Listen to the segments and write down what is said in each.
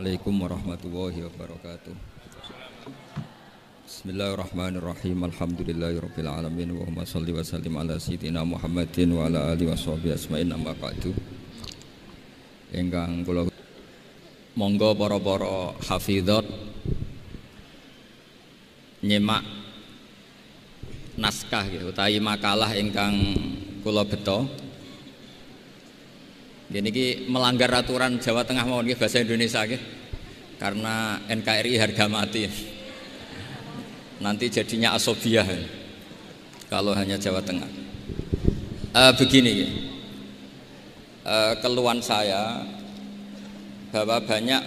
Assalamualaikum warahmatullahi wabarakatuh. Bismillahirrahmanirrahim. Alhamdulillahirabbil alamin wa huma shalli wa sallim ala sayyidina Muhammadin wa ala alihi washabihi asma'in amma ba'du. Ingkang kula monggo para-para hafizat nyemak naskah gitu, utawi makalah ingkang kula beto Ki melanggar aturan Jawa Tengah mau nggih bahasa Indonesia. Karena NKRI harga mati. Nanti jadinya asobiah kalau hanya Jawa Tengah. Uh, begini, uh, keluhan saya bahwa banyak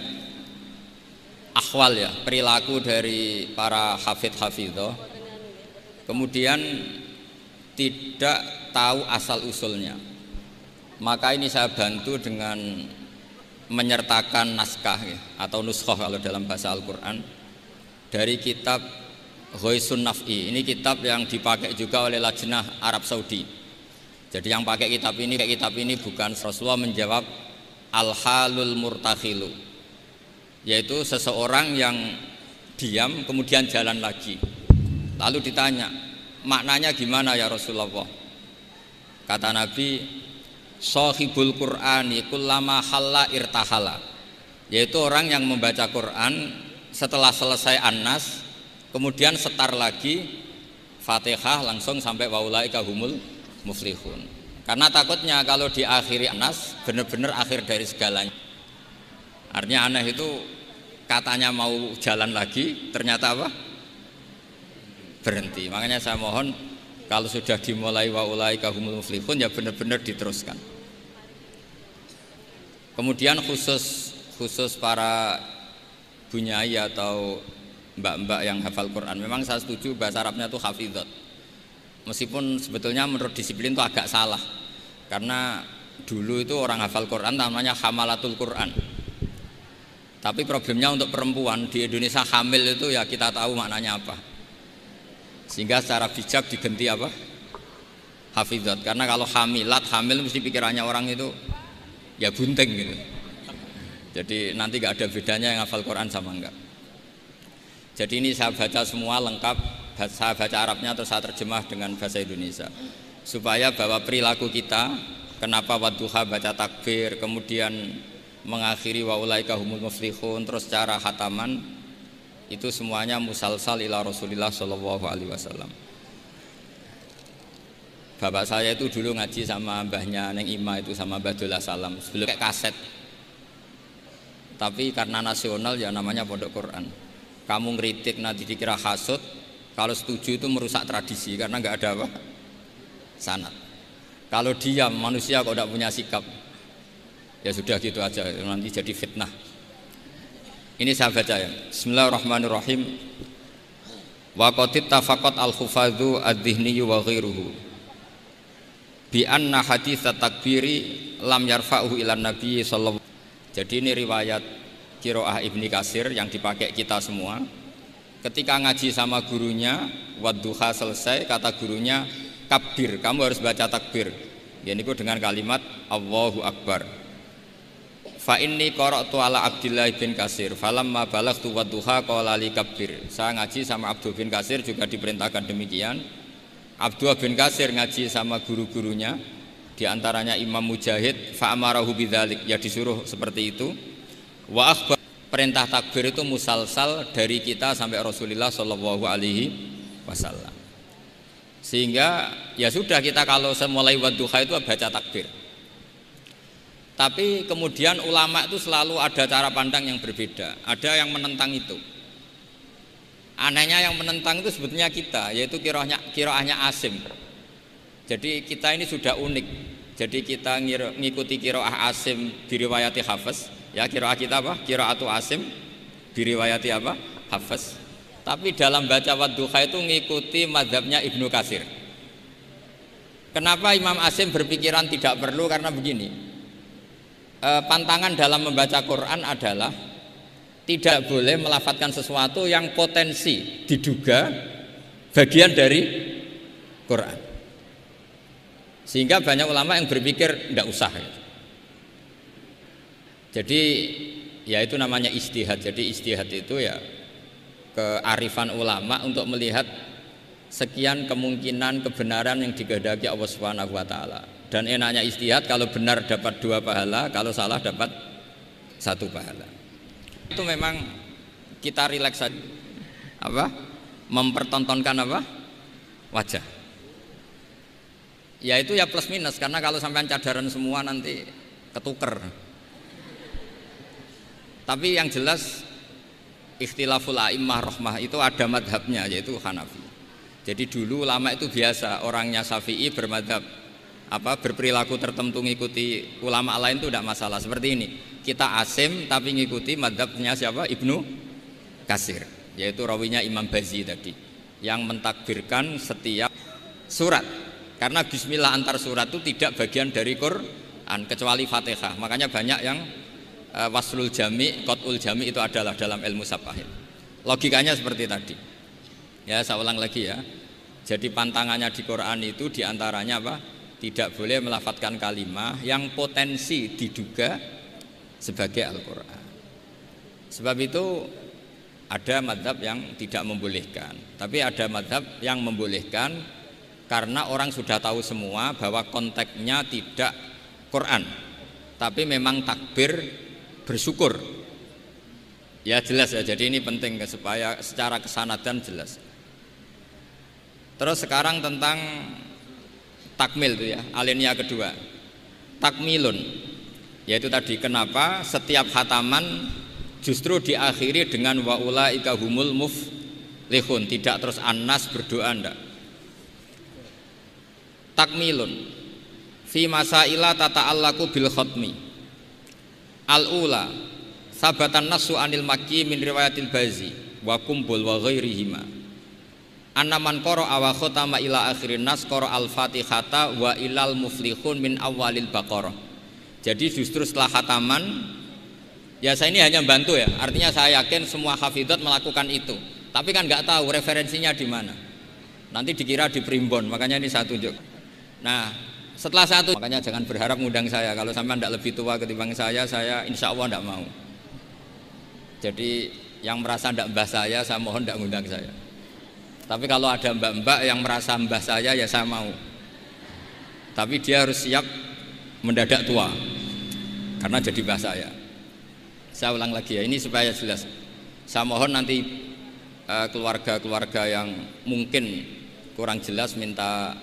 akhwal ya perilaku dari para hafid hafidho kemudian tidak tahu asal usulnya maka ini saya bantu dengan menyertakan naskah ya, atau nuskhoh kalau dalam bahasa Al-Quran dari kitab Ghoisun Naf'i. Ini kitab yang dipakai juga oleh Lajnah Arab Saudi. Jadi yang pakai kitab ini kayak kitab ini bukan Rasulullah menjawab al-halul murtakhilu yaitu seseorang yang diam kemudian jalan lagi. Lalu ditanya maknanya gimana ya Rasulullah? Kata Nabi Sohibul Qur'ani kullama halla irtahala. Yaitu orang yang membaca Quran setelah selesai Anas kemudian setar lagi Fatihah langsung sampai waulaika humul muflihun. Karena takutnya kalau diakhiri Anas benar-benar akhir dari segalanya. Artinya aneh itu katanya mau jalan lagi ternyata apa? Berhenti. Makanya saya mohon kalau sudah dimulai waulaika humul muflihun ya benar-benar diteruskan Kemudian khusus khusus para bunyai atau mbak-mbak yang hafal Quran. Memang saya setuju bahasa Arabnya itu hafidhot. Meskipun sebetulnya menurut disiplin itu agak salah. Karena dulu itu orang hafal Quran namanya hamalatul Quran. Tapi problemnya untuk perempuan di Indonesia hamil itu ya kita tahu maknanya apa. Sehingga secara bijak diganti apa? Hafidhot. Karena kalau hamilat, hamil mesti pikirannya orang itu ya bunting gitu. Jadi nanti gak ada bedanya yang hafal Quran sama enggak. Jadi ini saya baca semua lengkap, saya baca Arabnya terus saya terjemah dengan bahasa Indonesia. Supaya bahwa perilaku kita, kenapa wadduha baca takbir, kemudian mengakhiri wa ulaika humul muflihun, terus cara hataman, itu semuanya musalsal ila Rasulillah Shallallahu Alaihi Wasallam. Bapak saya itu dulu ngaji sama mbahnya Neng Ima itu sama Mbah Dola Salam sebelum kayak kaset. Tapi karena nasional ya namanya Pondok Quran. Kamu ngeritik nanti dikira hasut, kalau setuju itu merusak tradisi karena nggak ada apa sanat. Kalau diam manusia kok tidak punya sikap, ya sudah gitu aja nanti jadi fitnah. Ini saya baca ya. Bismillahirrahmanirrahim. Wa qatit tafaqat al-khufadhu ad-dhihni wa ghairuhu bi anna hadis takbiri lam yarfa'uhu ilan nabi sallallahu jadi ini riwayat kiroah ibni kasir yang dipakai kita semua. Ketika ngaji sama gurunya wadduha selesai kata gurunya kabir kamu harus baca takbir. Ini dengan kalimat Allahu Akbar. Fa inni qara'tu ala Abdillah bin Kasir falamma balaghtu wadduha qala li kabir. Saya ngaji sama Abdul bin Kasir juga diperintahkan demikian Abdullah bin Kasir ngaji sama guru-gurunya di antaranya Imam Mujahid fa'amarahu bidzalik ya disuruh seperti itu. Wa akhbar perintah takbir itu musalsal dari kita sampai Rasulullah Shallallahu alaihi wasallam. Sehingga ya sudah kita kalau semulai wadduha itu baca takbir. Tapi kemudian ulama itu selalu ada cara pandang yang berbeda. Ada yang menentang itu Anehnya yang menentang itu sebetulnya kita, yaitu kiroahnya, kiroahnya asim. Jadi kita ini sudah unik. Jadi kita ngikuti kiroah asim diriwayati hafaz. Ya kiroah kita apa? Kiroatu asim diriwayati apa? Hafaz. Tapi dalam baca wadduha itu ngikuti madhabnya Ibnu Kasir. Kenapa Imam Asim berpikiran tidak perlu? Karena begini, e, pantangan dalam membaca Quran adalah tidak boleh melafatkan sesuatu yang potensi diduga bagian dari Quran. Sehingga banyak ulama yang berpikir tidak usah. Jadi ya itu namanya istihad. Jadi istihad itu ya kearifan ulama untuk melihat sekian kemungkinan kebenaran yang digadaki Allah Subhanahu wa taala. Dan enaknya istihad kalau benar dapat dua pahala, kalau salah dapat satu pahala. Itu memang kita rileks saja. Apa? Mempertontonkan apa? Wajah. Ya itu ya plus minus karena kalau sampai cadaran semua nanti ketuker. Tapi yang jelas ikhtilaful a'immah rahmah itu ada madhabnya yaitu Hanafi. Jadi dulu lama itu biasa orangnya Syafi'i bermadhab apa berperilaku tertentu mengikuti ulama lain itu tidak masalah seperti ini kita asim tapi mengikuti madhabnya siapa Ibnu Kasir yaitu rawinya Imam Bazi tadi yang mentakbirkan setiap surat karena Bismillah antar surat itu tidak bagian dari Quran kecuali Fatihah makanya banyak yang uh, waslul jami, kotul jami itu adalah dalam ilmu sapahid. Logikanya seperti tadi. Ya, saya ulang lagi ya. Jadi pantangannya di Quran itu di antaranya apa? Tidak boleh melafatkan kalimat yang potensi diduga sebagai Al-Quran. Sebab itu ada madhab yang tidak membolehkan, tapi ada madhab yang membolehkan karena orang sudah tahu semua bahwa konteksnya tidak Quran, tapi memang takbir bersyukur. Ya jelas ya, jadi ini penting supaya secara kesanatan jelas. Terus sekarang tentang takmil itu ya, alinea kedua. Takmilun, yaitu tadi kenapa setiap hataman justru diakhiri dengan waula humul muflihun, tidak terus anas berdoa ndak. Takmilun fi masaila tata'allaku bil khatmi Al-ula sabatan nasu anil maki min riwayatil bazi wa kumbul wa ghairihima anna man qara awa khatama ila akhirin nas qara al-fatihata wa ilal muflihun min awalil baqarah. Jadi justru setelah khataman ya saya ini hanya bantu ya. Artinya saya yakin semua hafidot melakukan itu. Tapi kan nggak tahu referensinya di mana. Nanti dikira di primbon makanya ini saya tunjuk. Nah setelah satu makanya jangan berharap ngundang saya. Kalau sampai tidak lebih tua ketimbang saya saya insya Allah tidak mau. Jadi yang merasa tidak mbah saya saya mohon tidak ngundang saya tapi kalau ada mbak-mbak yang merasa mbah saya ya saya mau. Tapi dia harus siap mendadak tua karena jadi mbah saya. Saya ulang lagi ya ini supaya jelas. Saya mohon nanti eh, keluarga-keluarga yang mungkin kurang jelas minta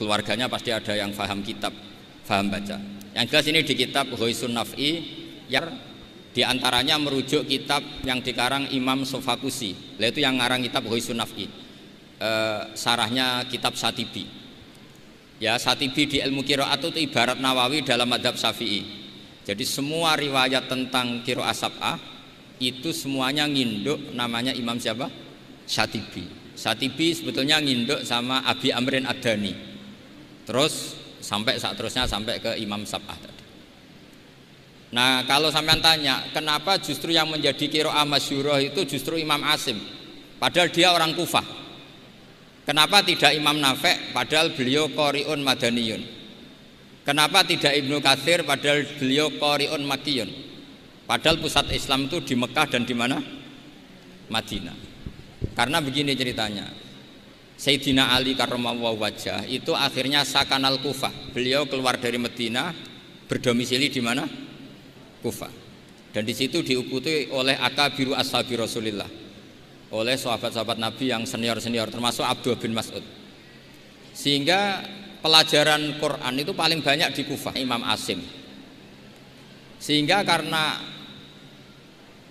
keluarganya pasti ada yang faham kitab, faham baca. Yang jelas ini di kitab Hoisun Naf'i yang di antaranya merujuk kitab yang dikarang Imam Sofakusi, yaitu yang ngarang kitab Hoisun Naf'i. E, sarahnya kitab Satibi. Ya, Satibi di ilmu kiroat itu ibarat Nawawi dalam madhab Syafi'i. Jadi semua riwayat tentang kiro asab'ah itu semuanya nginduk namanya Imam siapa? Satibi. Satibi sebetulnya nginduk sama Abi Amrin Adani Terus sampai saat terusnya sampai ke Imam Sab'ah. Nah kalau sampean tanya kenapa justru yang menjadi kiroah masyuroh itu justru Imam Asim Padahal dia orang Kufah Kenapa tidak Imam Nafek padahal beliau Qori'un Madaniyun Kenapa tidak Ibnu Kathir padahal beliau Qori'un Makiyun Padahal pusat Islam itu di Mekah dan di mana? Madinah Karena begini ceritanya Sayyidina Ali karramallahu wajah itu akhirnya sakanal Kufah. Beliau keluar dari Medina berdomisili di mana? Kufah. Dan di situ diikuti oleh akabiru ashabi Rasulillah. Oleh sahabat-sahabat Nabi yang senior-senior termasuk Abdul bin Mas'ud. Sehingga pelajaran Quran itu paling banyak di Kufah, Imam Asim. Sehingga karena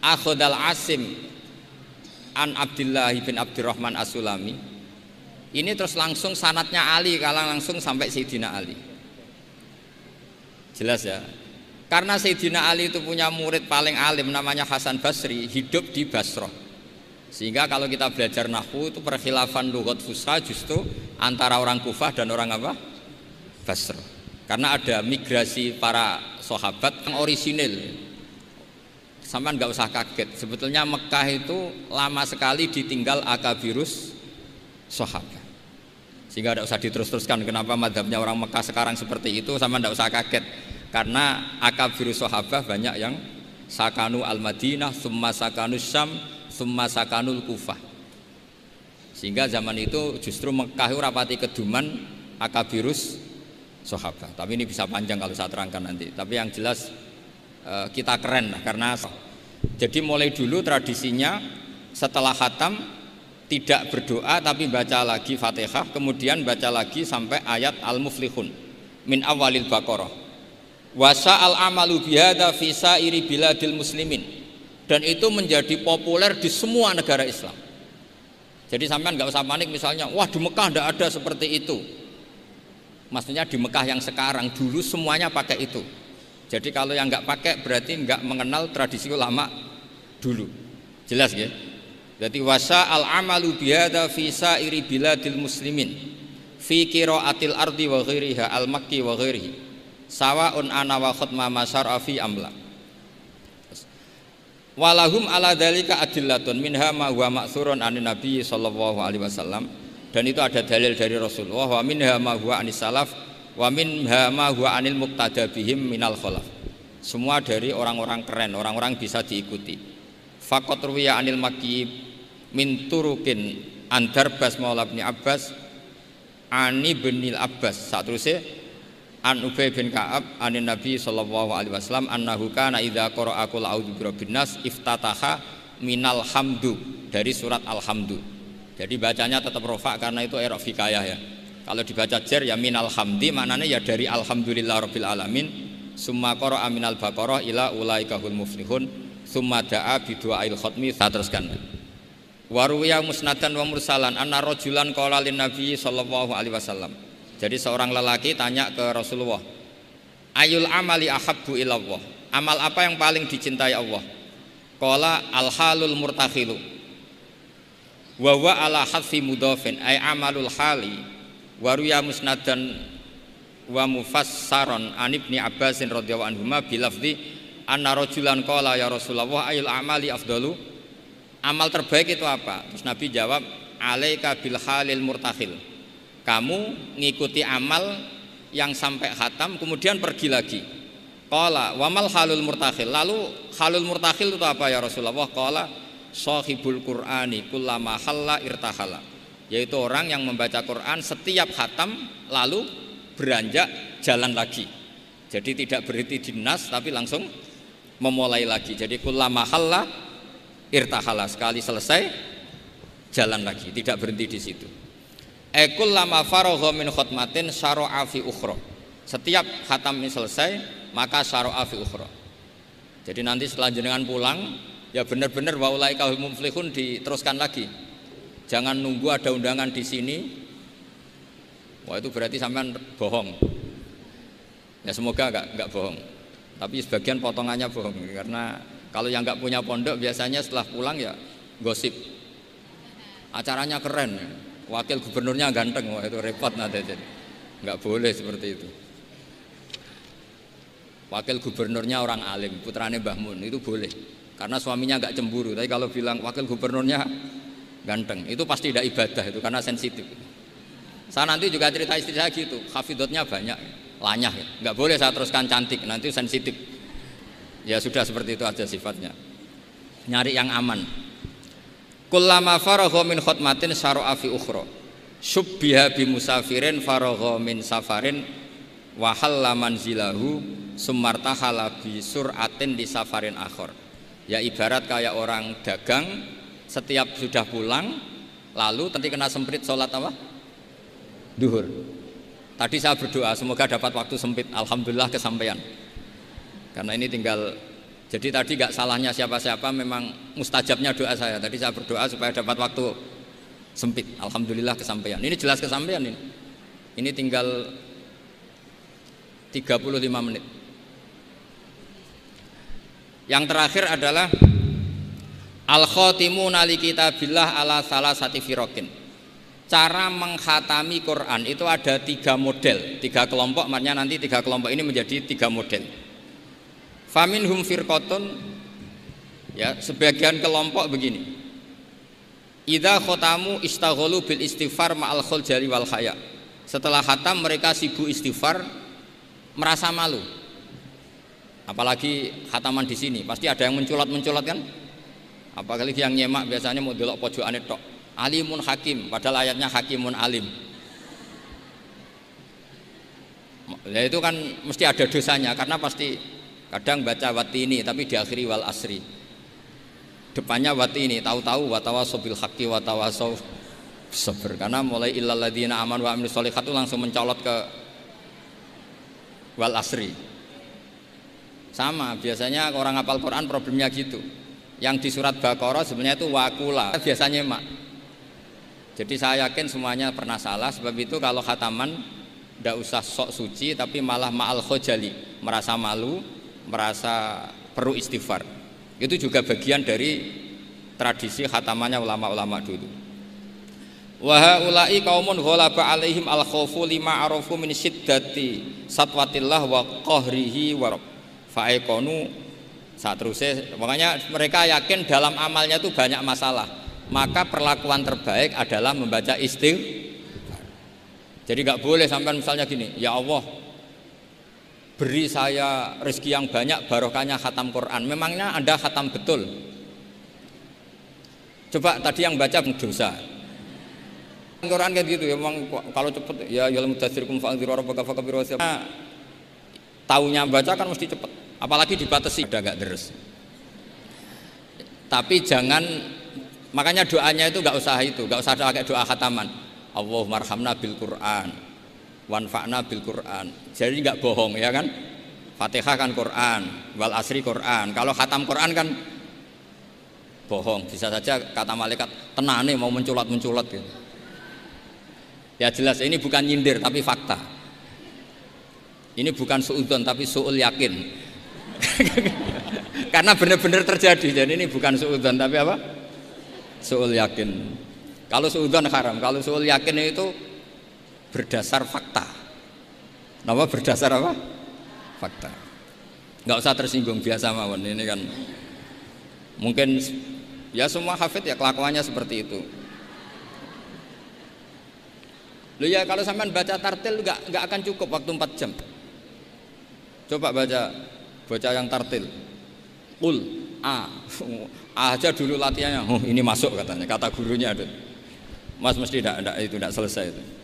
Akhodal Asim an Abdullah bin Abdurrahman As-Sulami ini terus langsung sanatnya Ali kalau langsung sampai Sayyidina Ali. Jelas ya. Karena Sayyidina Ali itu punya murid paling alim namanya Hasan Basri, hidup di Basrah. Sehingga kalau kita belajar nahwu itu perkhilafan lugat fusha justru antara orang Kufah dan orang apa? Basrah. Karena ada migrasi para sahabat yang orisinil. Sampai nggak usah kaget. Sebetulnya Mekah itu lama sekali ditinggal akabirus sahabat. Sehingga tidak usah diterus-teruskan kenapa madhabnya orang Mekah sekarang seperti itu sama tidak usah kaget karena akabir sahabah banyak yang sakanu al Madinah, summa sakanu Syam, summa sakanul Kufah. Sehingga zaman itu justru Mekah rapati keduman akabirus sahabat. Tapi ini bisa panjang kalau saya terangkan nanti. Tapi yang jelas eh, kita keren lah karena jadi mulai dulu tradisinya setelah hatam tidak berdoa tapi baca lagi Fatihah, kemudian baca lagi sampai ayat Al-Muflihun min awalil Baqarah. Wasa al amalu bihada fi biladil muslimin. Dan itu menjadi populer di semua negara Islam. Jadi sampean nggak usah panik misalnya, wah di Mekah tidak ada seperti itu. Maksudnya di Mekah yang sekarang dulu semuanya pakai itu. Jadi kalau yang nggak pakai berarti nggak mengenal tradisi ulama dulu. Jelas ya? Jadi wasa al amalu bihada fi sairi biladil muslimin fi qiraatil ardi wa ghairiha al makki wa ghairihi sawaun ana wa khutma masyar'a fi amla. Walahum ala dalika adillatun minha ma huwa ma'thurun anin nabi sallallahu alaihi wasallam. Dan itu ada dalil dari Rasulullah wa minha ma huwa anis salaf wa minha ma huwa anil muqtada bihim minal khalaf. Semua dari orang-orang keren orang-orang bisa diikuti. Faqat ruwiya anil makki min turukin antar bas maula bin Abbas ani bin Abbas. Saat terusnya an Ubay bin Ka'ab an Nabi sallallahu alaihi wasallam annahu kana idza qara'a qul a'udzu birabbin nas iftataha minal hamdu dari surat alhamdu. Jadi bacanya tetap rofa karena itu erok ya. Kalau dibaca jer ya minal hamdi maknanya ya dari alhamdulillah rabbil alamin summa qara'a minal baqarah ila ulaikahul muflihun summa da'a bi du'ail khatmi saya teruskan. Waruya musnadan wa mursalan anna rajulan qala lin nabi sallallahu alaihi wasallam. Jadi seorang lelaki tanya ke Rasulullah, "Ayul amali ahabbu ilallah?" Amal apa yang paling dicintai Allah? Qala al halul murtakhilu. Wa wa ala hadfi mudhafin ay amalul hali. Waruya musnadan wa mufassaron an ibni Abbasin radhiyallahu anhu bilafzi anna rajulan qala ya Rasulullah ayul amali afdalu Amal terbaik itu apa? Terus Nabi jawab, alaika bil halil murtakhil. Kamu ngikuti amal yang sampai khatam kemudian pergi lagi. Qala wamal halul murtakhil. Lalu halul murtakhil itu apa ya Rasulullah? Qala sahibul Qur'ani kullama halla irtahala. Yaitu orang yang membaca Quran setiap khatam lalu beranjak jalan lagi. Jadi tidak berhenti di nas tapi langsung memulai lagi. Jadi kullama halla irtahala sekali selesai jalan lagi tidak berhenti di situ ekul lama faragha min khutmatin syara'a fi ukhra. Setiap khatam ini selesai maka syara'a fi ukhra. Jadi nanti setelah jenengan pulang ya benar-benar wa ulaika muflihun diteruskan lagi. Jangan nunggu ada undangan di sini. Wah itu berarti sampean bohong. Ya semoga enggak enggak bohong. Tapi sebagian potongannya bohong karena kalau yang nggak punya pondok biasanya setelah pulang ya gosip. Acaranya keren, wakil gubernurnya ganteng, wah itu repot nanti jadi. Nggak boleh seperti itu. Wakil gubernurnya orang alim, putrane Mbah Mun itu boleh. Karena suaminya nggak cemburu. Tapi kalau bilang wakil gubernurnya ganteng, itu pasti tidak ibadah itu karena sensitif. Saya nanti juga cerita istri saya gitu, hafidotnya banyak, lanyah, nggak boleh saya teruskan cantik, nanti sensitif. Ya sudah seperti itu aja sifatnya. Nyari yang aman. Kullama faragha min khutmatin syara'a fi ukhra. Subbiha bi musafirin faragha min safarin wa halla manzilahu sumartahala bi suratin di safarin akhir. Ya ibarat kayak orang dagang setiap sudah pulang lalu nanti kena semprit sholat apa? Duhur. Tadi saya berdoa semoga dapat waktu sempit. Alhamdulillah kesampaian karena ini tinggal jadi tadi gak salahnya siapa-siapa memang mustajabnya doa saya. Tadi saya berdoa supaya dapat waktu sempit. Alhamdulillah kesampaian. Ini jelas kesampaian ini. Ini tinggal 35 menit. Yang terakhir adalah al khotimu nali kitabillah ala salah sati firokin. Cara menghatami Quran itu ada tiga model, tiga kelompok. Makanya nanti tiga kelompok ini menjadi tiga model. Famin hum firqotun ya sebagian kelompok begini. Ida khotamu istagholu bil istighfar ma'al jari wal khaya. Setelah khatam mereka sibuk istighfar merasa malu. Apalagi khataman di sini, pasti ada yang menculat-menculat kan? Apalagi yang nyemak biasanya mau delok pojokane tok. Alimun hakim, padahal ayatnya hakimun alim. Ya itu kan mesti ada dosanya karena pasti kadang baca wati ini tapi diakhiri wal asri. Depannya wati ini tahu-tahu watawasaw bil haqqi watawasaw sabr karena mulai illal ladzina aman wa amilus sholihat itu langsung mencolot ke wal asri. Sama biasanya orang hafal Quran problemnya gitu. Yang di surat Baqarah sebenarnya itu wakula biasanya mak. Jadi saya yakin semuanya pernah salah sebab itu kalau khataman tidak usah sok suci tapi malah ma'al khojali merasa malu merasa perlu istighfar. Itu juga bagian dari tradisi khatamannya ulama-ulama dulu. Wahaulai kaumun ghalaba alaihim al khawfu lima arafu min syiddati satwatillah wa qahrihi wa faikonu saat terusnya makanya mereka yakin dalam amalnya itu banyak masalah. Maka perlakuan terbaik adalah membaca istighfar. Jadi nggak boleh sampai misalnya gini, ya Allah beri saya rezeki yang banyak barokahnya khatam Quran. Memangnya Anda khatam betul? Coba tadi yang baca dosa. Quran kayak gitu ya, memang kalau cepet ya ya mudathirkum fa'dziru rabbaka fakabir Taunya baca kan mesti cepet. Apalagi dibatasi udah nggak terus. Tapi jangan makanya doanya itu nggak usah itu, nggak usah pakai doa khataman Allah marhamna bil Quran wanfa'na bil Quran. Jadi nggak bohong ya kan? Fatihah kan Quran wal asri Quran. Kalau khatam Quran kan bohong. Bisa saja kata malaikat tenane mau menculat-menculat gitu. Ya jelas ini bukan nyindir tapi fakta. Ini bukan suudon tapi suul yakin. Karena benar-benar terjadi. Jadi ini bukan suudon tapi apa? Suul yakin. Kalau suudon haram, kalau suul yakin itu berdasar fakta. Nama berdasar apa? Fakta. Gak usah tersinggung biasa mawon ini kan mungkin ya semua hafid ya kelakuannya seperti itu. Lu ya kalau sampean baca tartil nggak nggak akan cukup waktu 4 jam. Coba baca baca yang tartil. Ul A. Aja dulu latihannya. Oh, ini masuk katanya kata gurunya ada. Mas mesti tidak itu tidak selesai itu.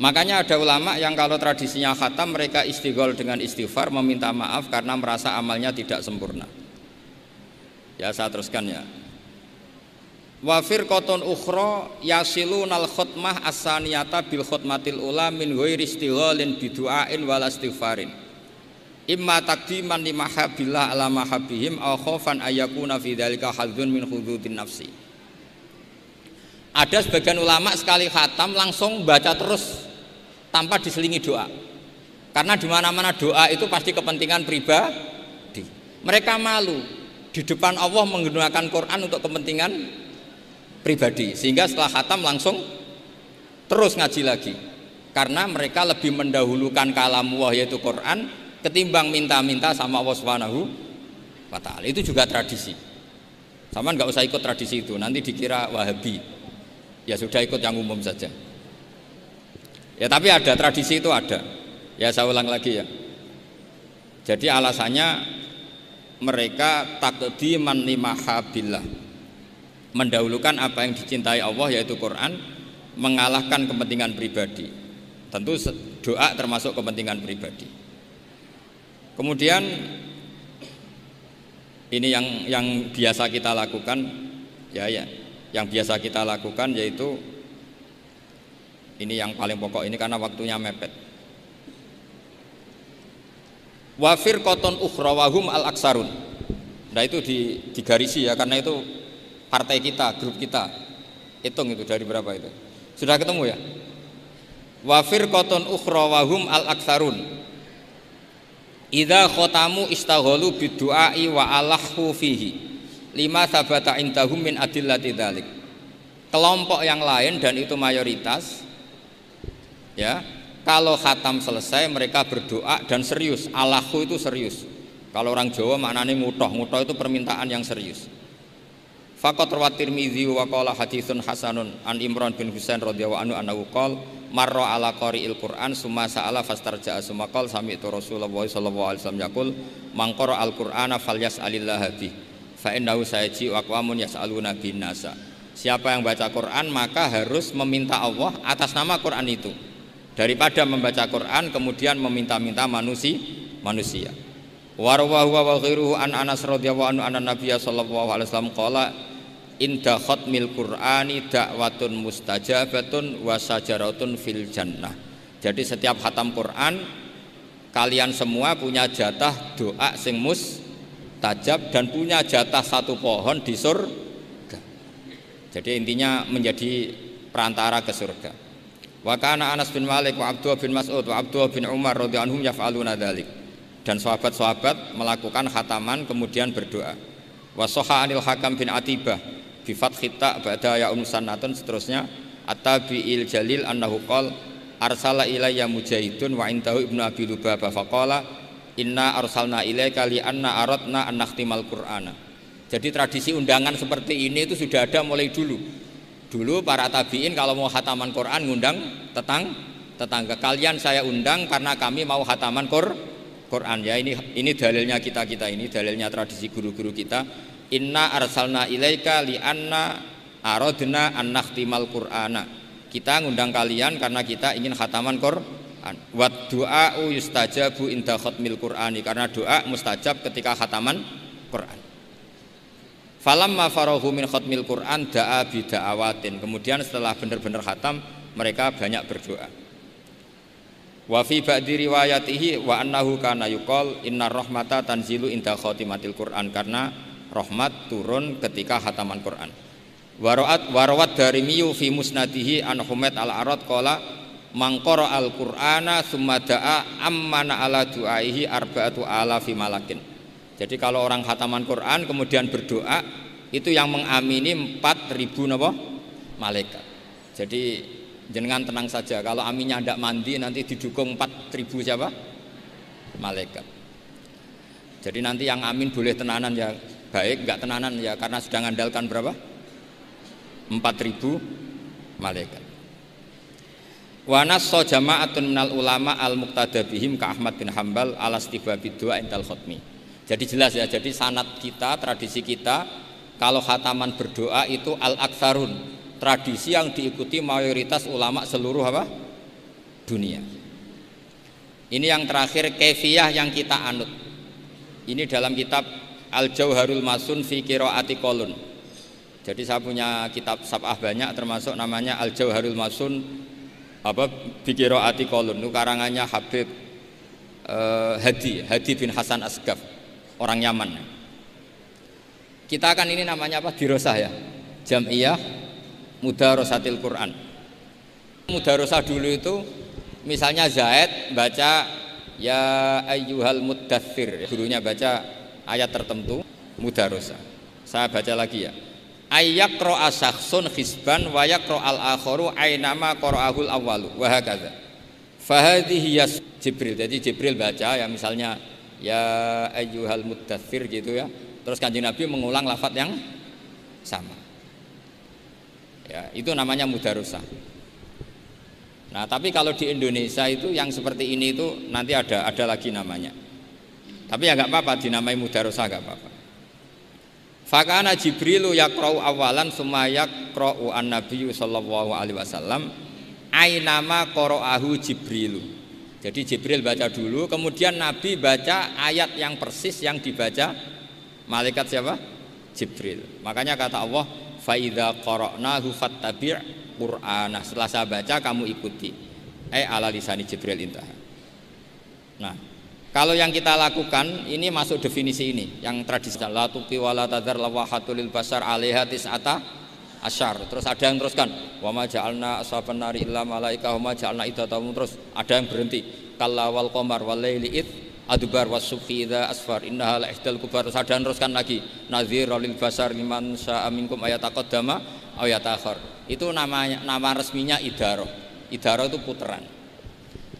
Makanya ada ulama yang kalau tradisinya khatam mereka istighol dengan istighfar meminta maaf karena merasa amalnya tidak sempurna. Ya saya teruskan ya. Wafir koton ukhro yasilu nal khutmah asaniyata bil khutmatil ula min ghairi istighalin bidu'ain wal istighfarin. Imma takdiman li mahabbillah ala mahabihim aw khaufan ayakuna fi dzalika hadzun min hududin nafsi. Ada sebagian ulama sekali khatam langsung baca terus tanpa diselingi doa. Karena di mana-mana doa itu pasti kepentingan pribadi. Mereka malu di depan Allah menggunakan Quran untuk kepentingan pribadi. Sehingga setelah khatam langsung terus ngaji lagi. Karena mereka lebih mendahulukan kalam Allah yaitu Quran ketimbang minta-minta sama Allah Subhanahu wa taala. Itu juga tradisi. Sama nggak usah ikut tradisi itu, nanti dikira Wahabi ya sudah ikut yang umum saja ya tapi ada tradisi itu ada. Ya saya ulang lagi ya. Jadi alasannya mereka takdiman limahabillah. Mendahulukan apa yang dicintai Allah yaitu Quran mengalahkan kepentingan pribadi. Tentu doa termasuk kepentingan pribadi. Kemudian ini yang yang biasa kita lakukan ya ya yang biasa kita lakukan yaitu ini yang paling pokok ini karena waktunya mepet. Wafir koton ukhrawahum al aksarun. Nah itu di, digarisi ya karena itu partai kita, grup kita. Hitung itu dari berapa itu. Sudah ketemu ya? Wafir koton ukhrawahum al aksarun. Ida khotamu istagholu bidu'ai wa alahu fihi lima sabata indahum min adillati dzalik. Kelompok yang lain dan itu mayoritas ya, kalau khatam selesai mereka berdoa dan serius. Allahku itu serius. Kalau orang Jawa maknanya mutoh, mutoh itu permintaan yang serius. Fakot rawat Tirmidzi wa qala haditsun hasanun an Imran bin Husain radhiyallahu anhu annahu qala marra ala qari'il Qur'an summa sa'ala fastarja'a summa qala sami'tu Rasulullah sallallahu alaihi wasallam yaqul man qara al-Qur'ana falyas'alillah bi fa innahu sayaji wa qawamun yas'aluna bin nasa Siapa yang baca Quran maka harus meminta Allah atas nama Quran itu daripada membaca Quran kemudian meminta-minta manusia manusia. Warwahu wa ghairuhu an Anas radhiyallahu anhu anna Nabiya sallallahu alaihi wasallam qala inda khatmil Qur'ani dakwatun mustajabatun wa sajaratun fil jannah. Jadi setiap khatam Quran kalian semua punya jatah doa sing mustajab dan punya jatah satu pohon di surga. Jadi intinya menjadi perantara ke surga. Wa kana Anas bin Malik wa Abdullah bin Mas'ud wa Abdullah bin Umar radhiyallahu anhum yaf'aluna dzalik. Dan sahabat-sahabat melakukan khataman kemudian berdoa. Wa anil Hakam bin Atibah bi fathita ba'da ya umsanatun seterusnya at-tabi'il jalil annahu qol arsala ilayya mujahidun wa intahu ibnu abi lubaba faqala inna arsalna ilaika li anna aradna an nakhtimal qur'ana jadi tradisi undangan seperti ini itu sudah ada mulai dulu. Dulu para tabiin kalau mau hataman Quran ngundang tetang tetangga kalian saya undang karena kami mau hataman Qur Quran. Ya ini ini dalilnya kita kita ini dalilnya tradisi guru-guru kita. Inna arsalna ilaika li anna aradna an nakhtimal qur'ana. Kita ngundang kalian karena kita ingin hataman Quran. Wa du'a yustajabu inda khatmil qur'ani. Karena doa mustajab ketika hataman Quran Falamma farahu min khatmil Quran da'a bida'awatin. Kemudian setelah benar-benar khatam mereka banyak berdoa. Wa fi ba'di riwayatihi wa annahu kana yuqal inna rahmata tanzilu inda khatimatil Quran karena rahmat turun ketika khataman Quran. Warawat warawat dari miyu fi musnadihi an Humaid al Arad qala mangkoro al Qur'ana summa da'a ammana ala du'aihi arba'atu ala fi malakin jadi kalau orang khataman Quran kemudian berdoa itu yang mengamini 4000 napa? malaikat. Jadi jenengan tenang saja kalau aminnya tidak mandi nanti didukung 4000 siapa? malaikat. Jadi nanti yang amin boleh tenanan ya baik, enggak tenanan ya karena sedang andalkan berapa? 4000 malaikat. Wa nasso jama'atun minal ulama al muqtada bihim ka Ahmad bin Hambal alas tiba bidua intal khutmi. Jadi jelas ya, jadi sanat kita, tradisi kita kalau khataman berdoa itu al-aksarun, tradisi yang diikuti mayoritas ulama seluruh apa? dunia. Ini yang terakhir kefiyah yang kita anut. Ini dalam kitab Al-Jauharul Masun fi Qiraati Kolun. Jadi saya punya kitab sabah banyak termasuk namanya Al-Jauharul Masun apa fi Qiraati Kolun. Itu karangannya Habib uh, Hadi, Hadi bin Hasan Asgaf orang Yaman. Kita akan ini namanya apa? Dirosah ya. Jamiyah Mudarosatil Quran. Mudarosah dulu itu misalnya Zaid baca ya ayyuhal muddathir. Gurunya baca ayat tertentu mudarosah. Saya baca lagi ya. Ayak ro'a syakhsun hisban wa yakro al akharu aynama qara'ahul awwalu wa hakadha. Fahadhihi Jibril. Jadi Jibril baca ya misalnya ya ayyuhal muddathir gitu ya. Terus kanjeng Nabi mengulang lafat yang sama. Ya itu namanya mudarusah. Nah tapi kalau di Indonesia itu yang seperti ini itu nanti ada ada lagi namanya. Tapi ya nggak apa-apa dinamai mudarusah nggak apa-apa. Fakana Jibrilu yakrau awalan summa yakrau an Nabi sallallahu alaihi wasallam ainama qara'ahu Jibrilu jadi Jibril baca dulu, kemudian Nabi baca ayat yang persis yang dibaca malaikat siapa? Jibril. Makanya kata Allah, "Faidza qara'nahu fattabi' Qur'ana." Setelah saya baca kamu ikuti. Eh ala lisani Jibril intah. Nah, kalau yang kita lakukan ini masuk definisi ini yang tradisional la tuqi wala tadzar lawahatul basar alaiha tis'ata asyar. Terus ada yang teruskan wa ma ja'alna ashaban nari illa malaika wa ma ja'alna idatamu terus ada yang berhenti kalla wal qamar wal laili id adbar was subhi idza asfar innaha la ihdal kubar. Terus ada yang teruskan lagi nazir lil basar liman sya'a minkum ayat taqaddama aw yatakhir itu namanya nama resminya idaro idaro itu puteran.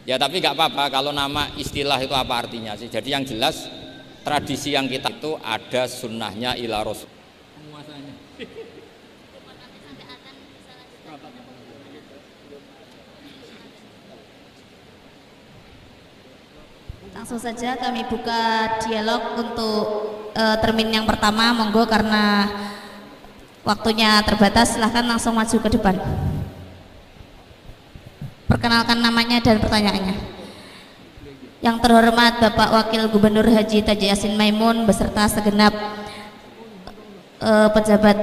Ya tapi nggak apa-apa kalau nama istilah itu apa artinya sih? Jadi yang jelas tradisi yang kita itu ada sunnahnya ila rasul Langsung saja kami buka dialog untuk uh, termin yang pertama, monggo karena waktunya terbatas, silahkan langsung maju ke depan. Perkenalkan namanya dan pertanyaannya. Yang terhormat Bapak Wakil Gubernur Haji Taji Yasin Maimun beserta segenap uh, pejabat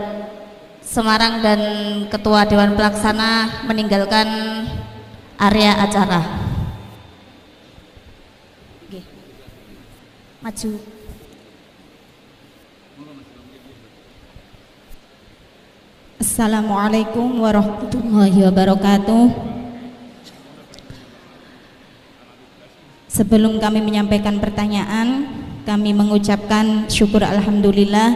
Semarang dan Ketua Dewan Pelaksana meninggalkan area acara. Maju. Assalamualaikum warahmatullahi wabarakatuh. Sebelum kami menyampaikan pertanyaan Kami mengucapkan syukur Alhamdulillah.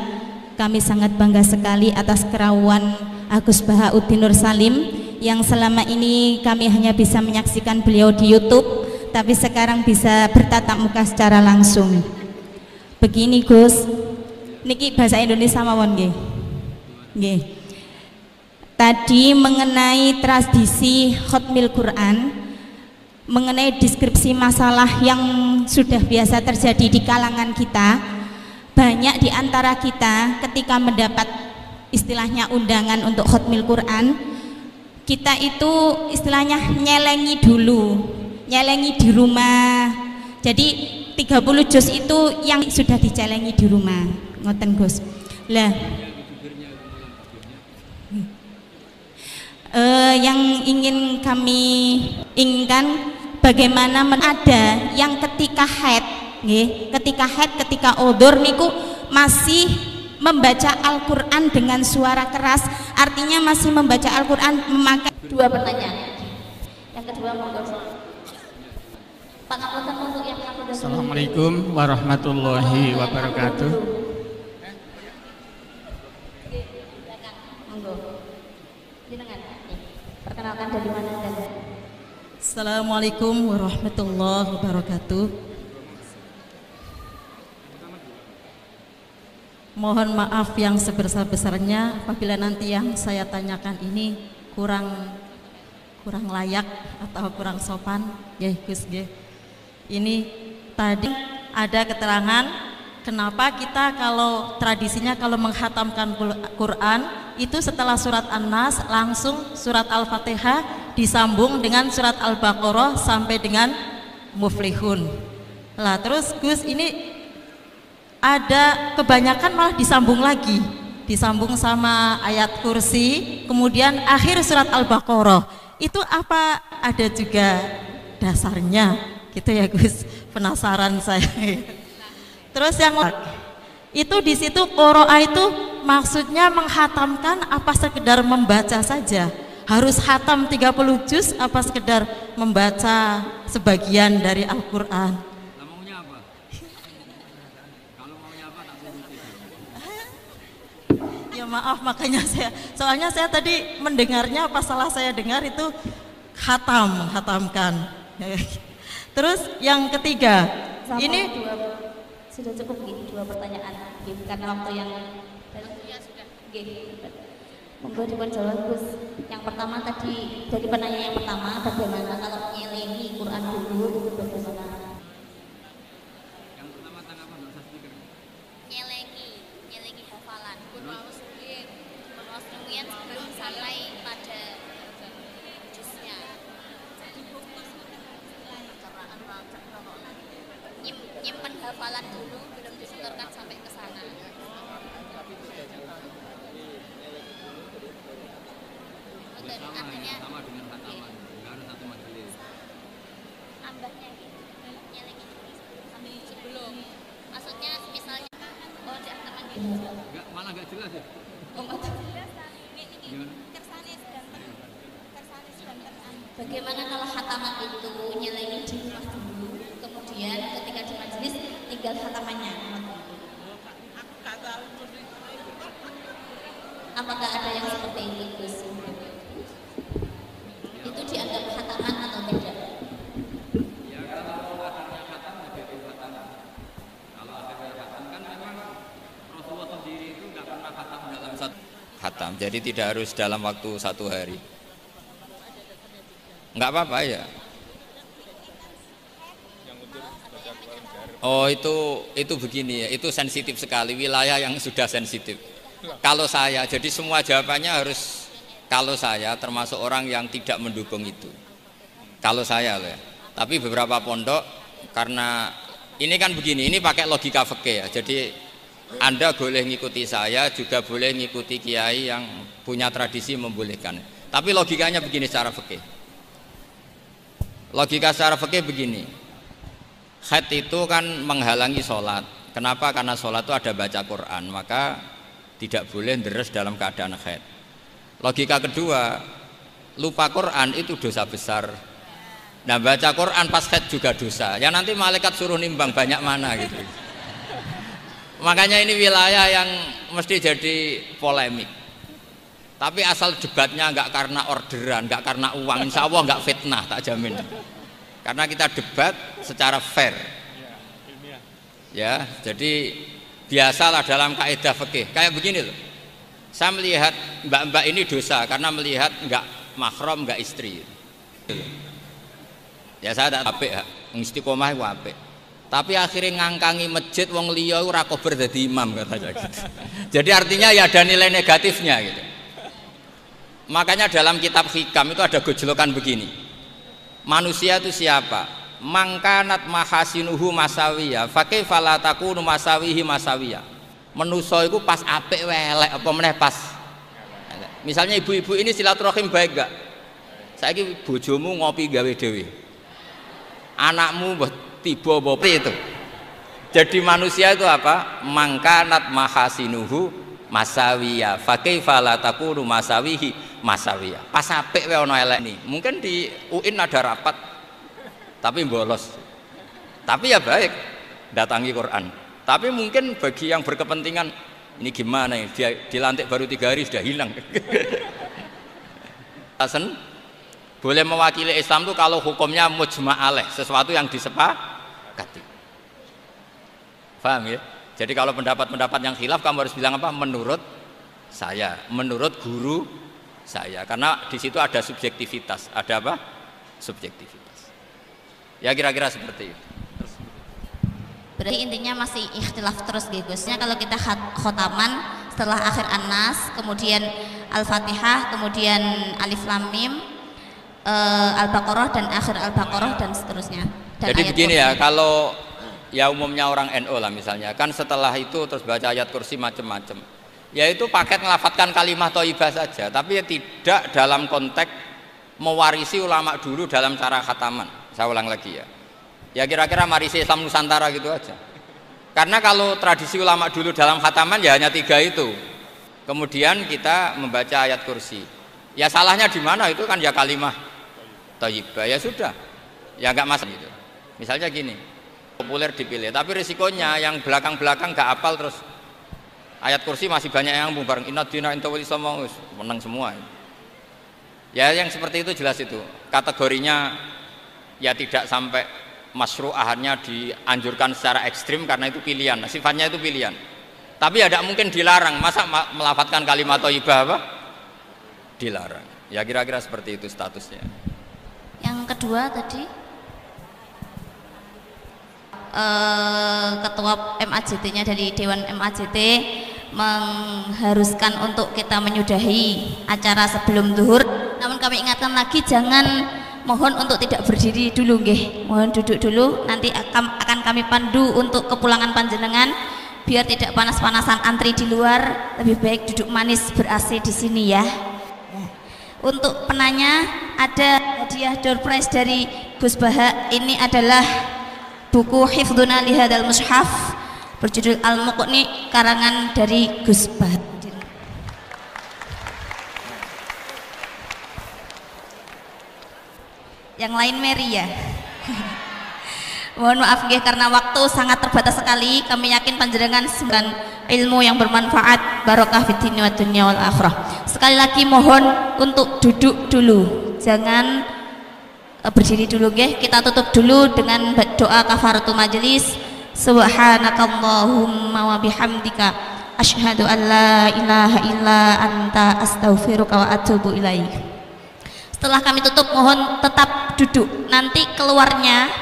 Kami sangat bangga sekali atas kerawan Agus Bahauddin Nur Salim Yang selama ini kami hanya bisa menyaksikan beliau di Youtube tapi sekarang bisa bertatap muka secara langsung. Begini Gus. Niki bahasa Indonesia nggih. Nggih. Tadi mengenai tradisi khotmil Quran mengenai deskripsi masalah yang sudah biasa terjadi di kalangan kita banyak di antara kita ketika mendapat istilahnya undangan untuk khotmil Quran kita itu istilahnya nyelengi dulu nyelengi di rumah. Jadi 30 juz itu yang sudah dicelengi di rumah. Ngoten Gus. Lah. Uh, yang ingin kami inginkan bagaimana ada yang ketika head nggih, ketika head ketika odor niku masih membaca Al-Qur'an dengan suara keras. Artinya masih membaca Al-Qur'an memakai dua pertanyaan. Yang kedua monggo Assalamualaikum warahmatullahi wabarakatuh. Perkenalkan dari mana Assalamualaikum warahmatullahi wabarakatuh. Mohon maaf yang sebesar-besarnya apabila nanti yang saya tanyakan ini kurang kurang layak atau kurang sopan. Ya, Gus, ya ini tadi ada keterangan kenapa kita kalau tradisinya kalau menghatamkan Quran itu setelah surat An-Nas langsung surat Al-Fatihah disambung dengan surat Al-Baqarah sampai dengan Muflihun. Lah terus Gus ini ada kebanyakan malah disambung lagi, disambung sama ayat kursi, kemudian akhir surat Al-Baqarah. Itu apa ada juga dasarnya? Gitu ya Gus. Penasaran saya. Terus yang itu di situ koroa itu maksudnya menghatamkan apa sekedar membaca saja? Harus hatam 30 juz apa sekedar membaca sebagian dari Al-Quran? Ya maaf makanya saya soalnya saya tadi mendengarnya apa salah saya dengar itu hatam hatamkan Terus yang ketiga, Sama ini dua, sudah cukup gitu dua pertanyaan gitu, karena waktu yang ya sudah gitu. Monggo jawab Gus. Yang pertama tadi dari penanya yang pertama bagaimana kalau nyelengi Quran dulu itu bagaimana? Yang pertama tanya apa Mbak speaker? Nyelengi, nyelengi hafalan. Pun wawas pun wawas sebelum sampai pada nyimpen hafalan dulu belum disetorkan sampai ke sana sama, artinya sama dengan hataman harus satu majelis ambahnya gitu lagi sampai sebelum maksudnya misalnya oh di hataman gitu enggak malah enggak jelas ya oh enggak jelas Bagaimana kalau hataman itu nyelengi di rumah dulu kemudian ketika di majelis tinggal hatamannya apakah ada yang seperti itu Gus itu dianggap hataman atau tidak ya kalau akhirnya khatam ya jadi khatam kalau akhirnya khatam kan memang Rasulullah sendiri itu nggak pernah khatam dalam satu khatam. Jadi tidak harus dalam waktu satu hari. Enggak apa-apa ya. Oh itu itu begini ya, itu sensitif sekali wilayah yang sudah sensitif. Kalau saya, jadi semua jawabannya harus kalau saya termasuk orang yang tidak mendukung itu. Kalau saya loh ya. Tapi beberapa pondok karena ini kan begini, ini pakai logika fikih ya. Jadi Anda boleh ngikuti saya, juga boleh ngikuti kiai yang punya tradisi membolehkan. Tapi logikanya begini secara fikih. Logika secara fikih begini. Haid itu kan menghalangi sholat. Kenapa? Karena sholat itu ada baca Quran, maka tidak boleh deres dalam keadaan haid. Logika kedua, lupa Quran itu dosa besar Nah baca Quran pas head juga dosa. Ya nanti malaikat suruh nimbang banyak mana gitu. Makanya ini wilayah yang mesti jadi polemik. Tapi asal debatnya nggak karena orderan, nggak karena uang, insya Allah nggak fitnah, tak jamin. Karena kita debat secara fair. Ya, jadi biasalah dalam kaidah fikih. Kayak begini loh. Saya melihat mbak-mbak ini dosa karena melihat nggak mahram, nggak istri. Ya saya tak apik. Istiqomah iku apik. Tapi akhirnya ngangkangi masjid wong liya ora kober dadi imam katanya gitu. Jadi artinya ya ada nilai negatifnya gitu. Makanya dalam kitab hikam itu ada gojlokan begini. Manusia itu siapa? Mangkanat mahasinuhu masawiya, fakih falataku masawihi masawiya. Menuso itu pas apik welek apa meneh pas. Misalnya ibu-ibu ini silaturahim baik gak? Saya bojomu ngopi gawe dewi anakmu tiba bopi itu? Jadi manusia itu apa? Mangkanat mahasinuhu masawiya fakih falataku masawihi masawiya pas apik ono elek nih mungkin di UIN ada rapat tapi bolos. Tapi ya baik datangi Quran. Tapi mungkin bagi yang berkepentingan ini gimana ya dia dilantik baru tiga hari sudah hilang. Boleh mewakili Islam itu kalau hukumnya mujma'aleh, sesuatu yang disepakati. Paham ya? Jadi kalau pendapat-pendapat yang khilaf kamu harus bilang apa? Menurut saya, menurut guru saya. Karena di situ ada subjektivitas. Ada apa? Subjektivitas. Ya kira-kira seperti itu. Berarti intinya masih ikhtilaf terus Gusnya kalau kita khotaman setelah akhir Anas, kemudian Al-Fatihah, kemudian Alif Lam Mim, uh, Al-Baqarah dan akhir Al-Baqarah dan seterusnya. Dan Jadi begini ya, kalau ya umumnya orang NU lah misalnya, kan setelah itu terus baca ayat kursi macam-macam. Ya itu paket melafatkan kalimat toibah saja, tapi ya tidak dalam konteks mewarisi ulama dulu dalam cara khataman. Saya ulang lagi ya. Ya kira-kira marisi Islam Nusantara gitu aja. Karena kalau tradisi ulama dulu dalam khataman ya hanya tiga itu. Kemudian kita membaca ayat kursi. Ya salahnya di mana itu kan ya kalimah Tayyibah ya sudah ya nggak masalah gitu misalnya gini populer dipilih. Tapi risikonya yang belakang-belakang nggak apal terus. Ayat kursi masih banyak yang bareng inna dina intawil islam menang semua. Ya yang seperti itu jelas itu. Kategorinya ya tidak sampai masruahannya dianjurkan secara ekstrim karena itu pilihan. Sifatnya itu pilihan. Tapi ya mungkin dilarang. Masa melafatkan kalimat toibah apa? Dilarang. Ya kira-kira seperti itu statusnya. Yang kedua tadi uh, ketua MAJT-nya dari Dewan MAJT mengharuskan untuk kita menyudahi acara sebelum zuhur. Namun kami ingatkan lagi jangan mohon untuk tidak berdiri dulu nggih. Mohon duduk dulu nanti akan, kami pandu untuk kepulangan panjenengan biar tidak panas-panasan antri di luar lebih baik duduk manis ber AC di sini ya. Untuk penanya ada hadiah door prize dari Gus Baha. Ini adalah buku Hifduna Lihadal Mushaf berjudul Al-Muqni karangan dari Gus Baha. Yang lain Mary ya. Mohon maaf ya karena waktu sangat terbatas sekali. Kami yakin panjenengan sembilan ilmu yang bermanfaat barokah fitni wa dunya wal akhirah. Sekali lagi mohon untuk duduk dulu. Jangan berdiri dulu ya. Kita tutup dulu dengan doa kafaratul majelis. Subhanakallahumma wa bihamdika Asyhadu an la ilaha illa anta astaghfiruka wa atubu ilaik. Setelah kami tutup mohon tetap duduk. Nanti keluarnya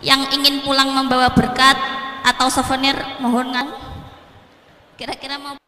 yang ingin pulang membawa berkat atau souvenir mohon kira-kira mau